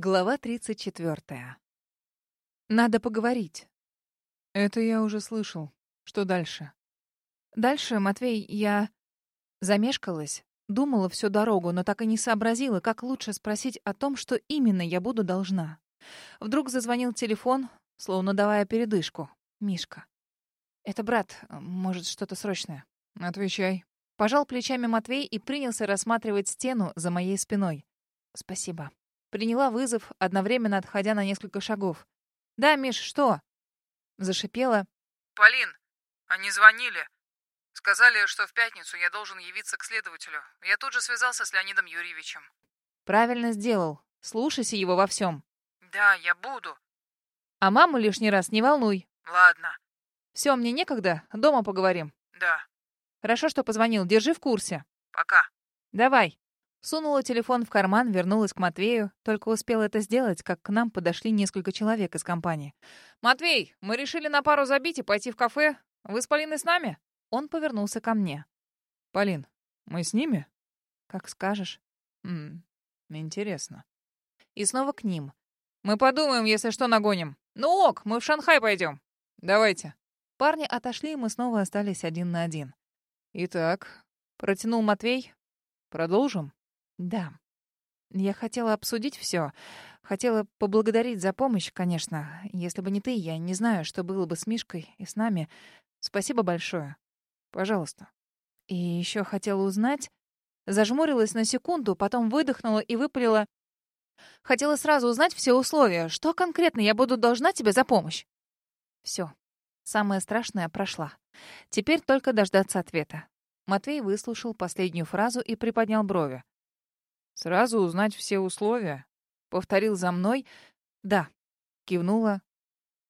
Глава 34. Надо поговорить. Это я уже слышал. Что дальше? Дальше, Матвей, я замешкалась, думала всю дорогу, но так и не сообразила, как лучше спросить о том, что именно я буду должна. Вдруг зазвонил телефон, словно давая передышку. Мишка. Это брат, может, что-то срочное. Отвечай. Пожал плечами Матвей и принялся рассматривать стену за моей спиной. Спасибо. Приняла вызов, одновременно отходя на несколько шагов. «Да, Миш, что?» Зашипела. «Полин, они звонили. Сказали, что в пятницу я должен явиться к следователю. Я тут же связался с Леонидом Юрьевичем». «Правильно сделал. Слушайся его во всем». «Да, я буду». «А маму лишний раз не волнуй». «Ладно». «Все, мне некогда. Дома поговорим». «Да». «Хорошо, что позвонил. Держи в курсе». «Пока». «Давай». Сунула телефон в карман, вернулась к Матвею. Только успела это сделать, как к нам подошли несколько человек из компании. «Матвей, мы решили на пару забить и пойти в кафе. Вы с Полиной с нами?» Он повернулся ко мне. «Полин, мы с ними?» «Как скажешь». «М интересно». И снова к ним. «Мы подумаем, если что, нагоним. Ну ок, мы в Шанхай пойдем. Давайте». Парни отошли, и мы снова остались один на один. «Итак», — протянул Матвей, — «продолжим?» Да. Я хотела обсудить все. Хотела поблагодарить за помощь, конечно. Если бы не ты, я не знаю, что было бы с Мишкой и с нами. Спасибо большое. Пожалуйста. И еще хотела узнать... Зажмурилась на секунду, потом выдохнула и выпалила. Хотела сразу узнать все условия. Что конкретно я буду должна тебе за помощь? Все. Самое страшное прошла. Теперь только дождаться ответа. Матвей выслушал последнюю фразу и приподнял брови. Сразу узнать все условия. Повторил за мной. Да. Кивнула.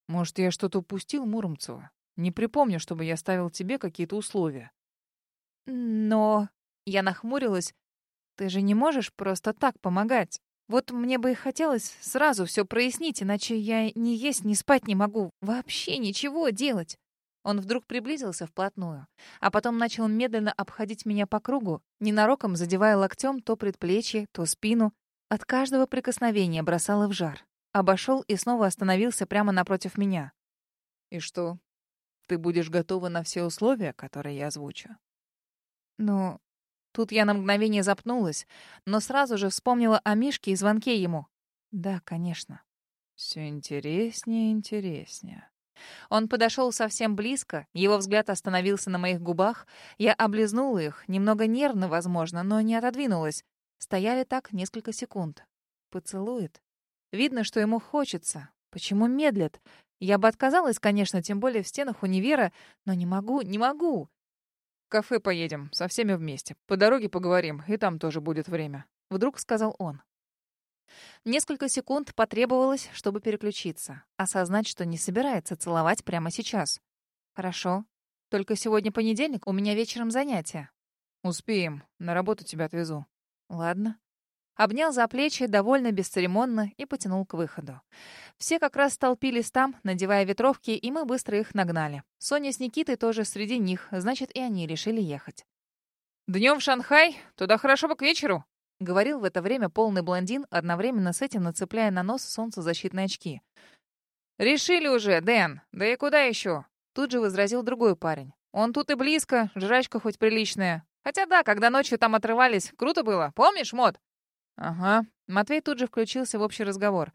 Может, я что-то упустил, Муромцева? Не припомню, чтобы я ставил тебе какие-то условия. Но... Я нахмурилась. Ты же не можешь просто так помогать. Вот мне бы и хотелось сразу все прояснить, иначе я ни есть, ни спать не могу. Вообще ничего делать. Он вдруг приблизился вплотную, а потом начал медленно обходить меня по кругу, ненароком задевая локтем то предплечье, то спину. От каждого прикосновения бросало в жар. Обошел и снова остановился прямо напротив меня. «И что? Ты будешь готова на все условия, которые я озвучу?» «Ну...» Тут я на мгновение запнулась, но сразу же вспомнила о Мишке и звонке ему. «Да, конечно». «Все интереснее и интереснее». Он подошел совсем близко, его взгляд остановился на моих губах. Я облизнула их, немного нервно, возможно, но не отодвинулась. Стояли так несколько секунд. Поцелует. Видно, что ему хочется. Почему медлит? Я бы отказалась, конечно, тем более в стенах универа, но не могу, не могу. В кафе поедем, со всеми вместе. По дороге поговорим, и там тоже будет время. Вдруг сказал он. Несколько секунд потребовалось, чтобы переключиться, осознать, что не собирается целовать прямо сейчас. Хорошо. Только сегодня понедельник, у меня вечером занятия. Успеем. На работу тебя отвезу. Ладно. Обнял за плечи, довольно бесцеремонно, и потянул к выходу. Все как раз столпились там, надевая ветровки, и мы быстро их нагнали. Соня с Никитой тоже среди них, значит, и они решили ехать. «Днем в Шанхай? Туда хорошо бы к вечеру», — говорил в это время полный блондин, одновременно с этим нацепляя на нос солнцезащитные очки. «Решили уже, Дэн. Да и куда еще?» Тут же возразил другой парень. «Он тут и близко, жрачка хоть приличная. Хотя да, когда ночью там отрывались, круто было. Помнишь, Мод?» «Ага». Матвей тут же включился в общий разговор.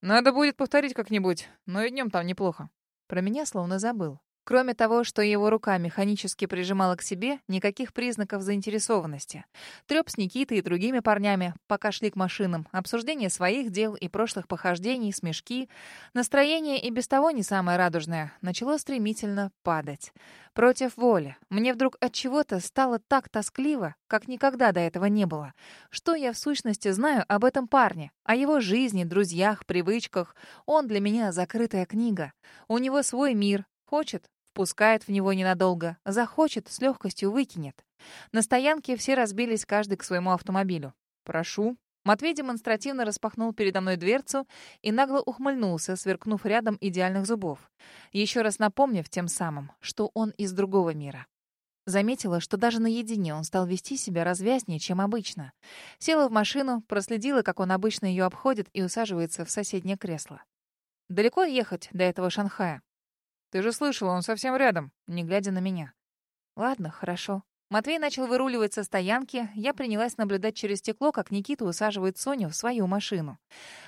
«Надо будет повторить как-нибудь, но и днем там неплохо». Про меня словно забыл. Кроме того, что его рука механически прижимала к себе, никаких признаков заинтересованности. Трёп с Никитой и другими парнями, пока шли к машинам, обсуждение своих дел и прошлых похождений, смешки. Настроение и без того не самое радужное, начало стремительно падать. Против воли. Мне вдруг от чего-то стало так тоскливо, как никогда до этого не было. Что я в сущности знаю об этом парне? О его жизни, друзьях, привычках. Он для меня закрытая книга. У него свой мир, Хочет — впускает в него ненадолго, захочет — с легкостью выкинет. На стоянке все разбились каждый к своему автомобилю. «Прошу». Матвей демонстративно распахнул передо мной дверцу и нагло ухмыльнулся, сверкнув рядом идеальных зубов. Еще раз напомнив тем самым, что он из другого мира. Заметила, что даже наедине он стал вести себя развязнее, чем обычно. Села в машину, проследила, как он обычно ее обходит и усаживается в соседнее кресло. «Далеко ехать до этого Шанхая?» «Ты же слышала, он совсем рядом», не глядя на меня. «Ладно, хорошо». Матвей начал выруливать со стоянки. Я принялась наблюдать через стекло, как Никита усаживает Соню в свою машину.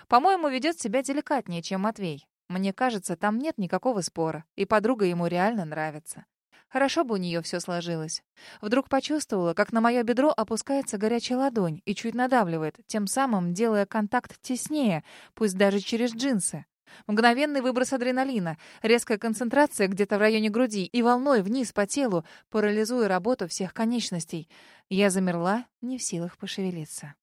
По-моему, ведет себя деликатнее, чем Матвей. Мне кажется, там нет никакого спора, и подруга ему реально нравится. Хорошо бы у нее все сложилось. Вдруг почувствовала, как на мое бедро опускается горячая ладонь и чуть надавливает, тем самым делая контакт теснее, пусть даже через джинсы. Мгновенный выброс адреналина, резкая концентрация где-то в районе груди и волной вниз по телу, парализуя работу всех конечностей. Я замерла, не в силах пошевелиться.